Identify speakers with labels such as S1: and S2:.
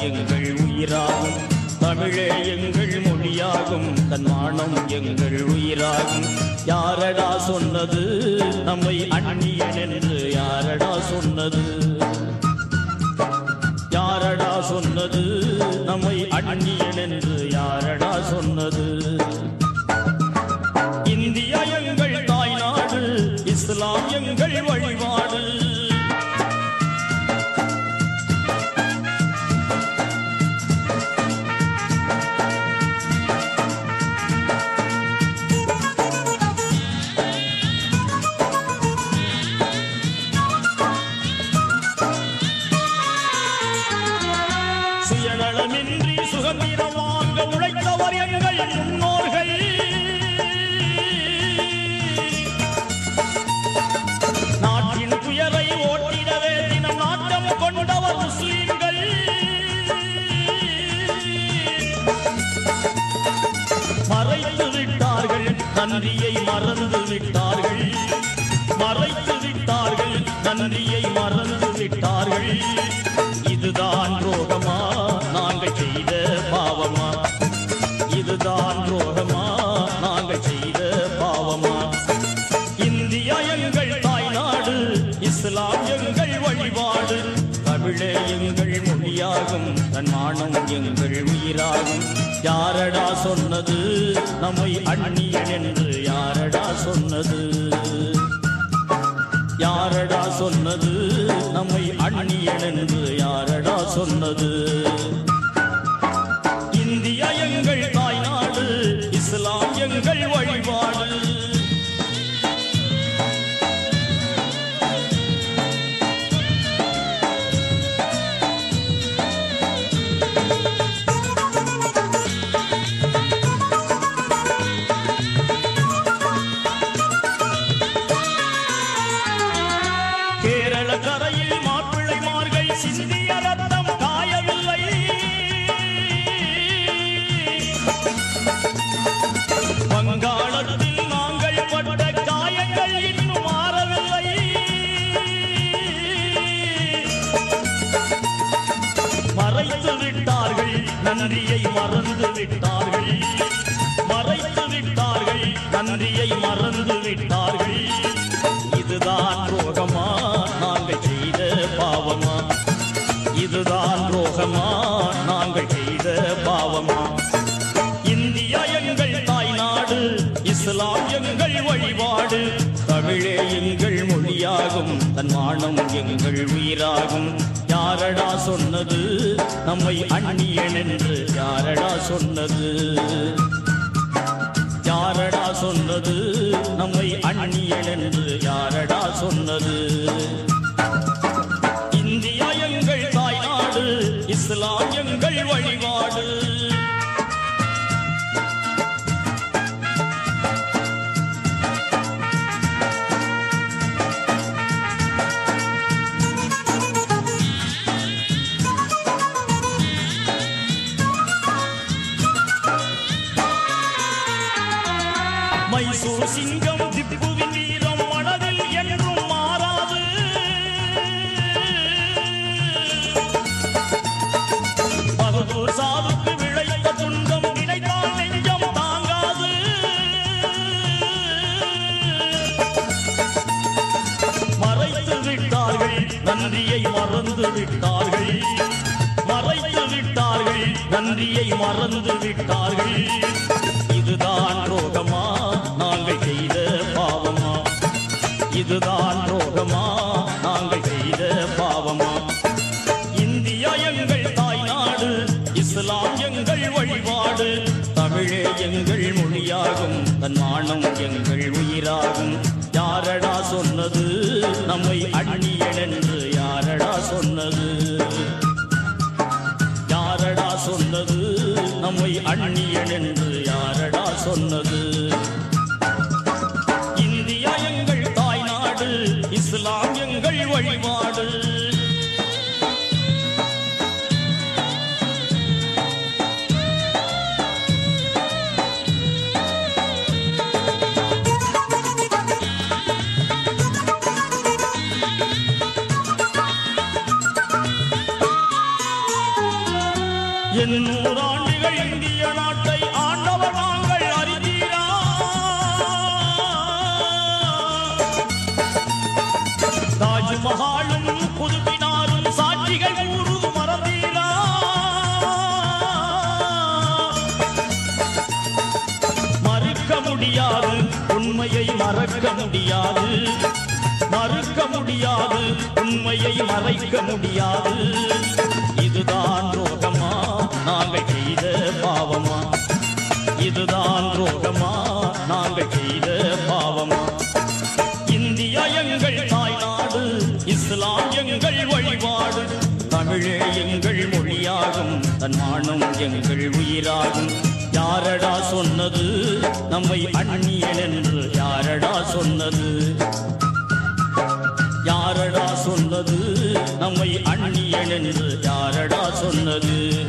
S1: எங்கள் உயிராகும். தமிழே எங்கள் மொழியாகும். தன் மானம் எங்கள் உயிராகும். யாரடா சொன்னது? நம்மை அந்நியன் என்று யாரடா சொன்னது? யாரடா சொன்னது? நம்மை அந்நியன் என்று யாரடா சொன்னது? இந்தியா எங்கள் தாய்நாடு இஸ்லாம் எங்கள் வழிபாடு. சுதந்திரம் வாங்க உழைத்தவர் எங்கள் முன்னோர்கள். நாட்டின் துயரை ஓட்டிடவே தினம் நாட்டம் கொண்டவர் முஸ்லிம்கள். மறைத்து விட்டார்கள் நன்றியை மறந்து விட்டார்கள். மறைத்து விட்டார்கள் நன்றியை மறந்து விட்டார்கள். தன்மானம் எங்கள் உயிராகும். யாரடா சொன்னது? நம்மை அந்நியன் என்று யாரடா சொன்னது? யாரடா சொன்னது? நம்மை அந்நியன் என்று யாரடா சொன்னது? கரையில் மாப்பிள்ளை மார்கள் சிந்திய ரத்தம் காயவில்லை. வங்காளத்தில் நாங்கள் பட்ட காயங்கள் இன்னும் மாறவில்லை. மறைத்து விட்டார்கள் நன்றியை மறந்து விட்டார்கள். மறைத்து விட்டார்கள் நன்றியை மறந்து விட்டார்கள். இஸ்லாம் எங்கள் வழிபாடு. தமிழே எங்கள் மொழியாகும். தன் மானம் எங்கள் உயிராகும். யாரடா சொன்னது? நம்மை அந்நியன் என்று யாரடா சொன்னது? யாரடா சொன்னது? நம்மை அந்நியன் என்று யாரடா சொன்னது? இந்தியா எங்கள் தாய்நாடு. இஸ்லாம் எங்கள் வழிபாடு. நன்றியை மறந்து விட்டார்கள். மறைத்து விட்டார்கள். நன்றியை மறந்து விட்டார்கள். இதுதான் ரோகமா நாங்கள் செய்த பாவமா? இதுதான் ரோகமா நாங்கள் செய்த பாவமா? இந்தியா எங்கள் தாய்நாடு இஸ்லாம் எங்கள் வழிபாடு. தமிழே எங்கள் மொழியாகும் தன் மானம் எங்கள் உயிராகும். யாரடா சொன்னது? நம்மை அண்ணியன் என்று யாரடா சொன்னது? யாரடா சொன்னது? நம்மை அண்ணியன் என்று யாரடா சொன்னது? இந்தியா எங்கள் தாய்நாடு இஸ்லாம் எங்கள் வழிபாடு. என் நூறாண்டுகள் இந்திய நாட்டை ஆண்டவர் நாங்கள் தாஜ்மஹாலும் குதுபினாலும் சாட்சிகள் ஊரு மறந்தீரா? மறுக்க முடியாது உண்மையை மறக்க முடியாது. மறுக்க முடியாது உண்மையை மறைக்க முடியாது. இதுதான் மொழியாகும் தன்மானம் எங்கள் உயிராகும். யாரடா சொன்னது? நம்மை அந்நியன் என்று யாரடா சொன்னது? யாரடா சொன்னது? நம்மை அந்நியன் என்று யாரடா சொன்னது?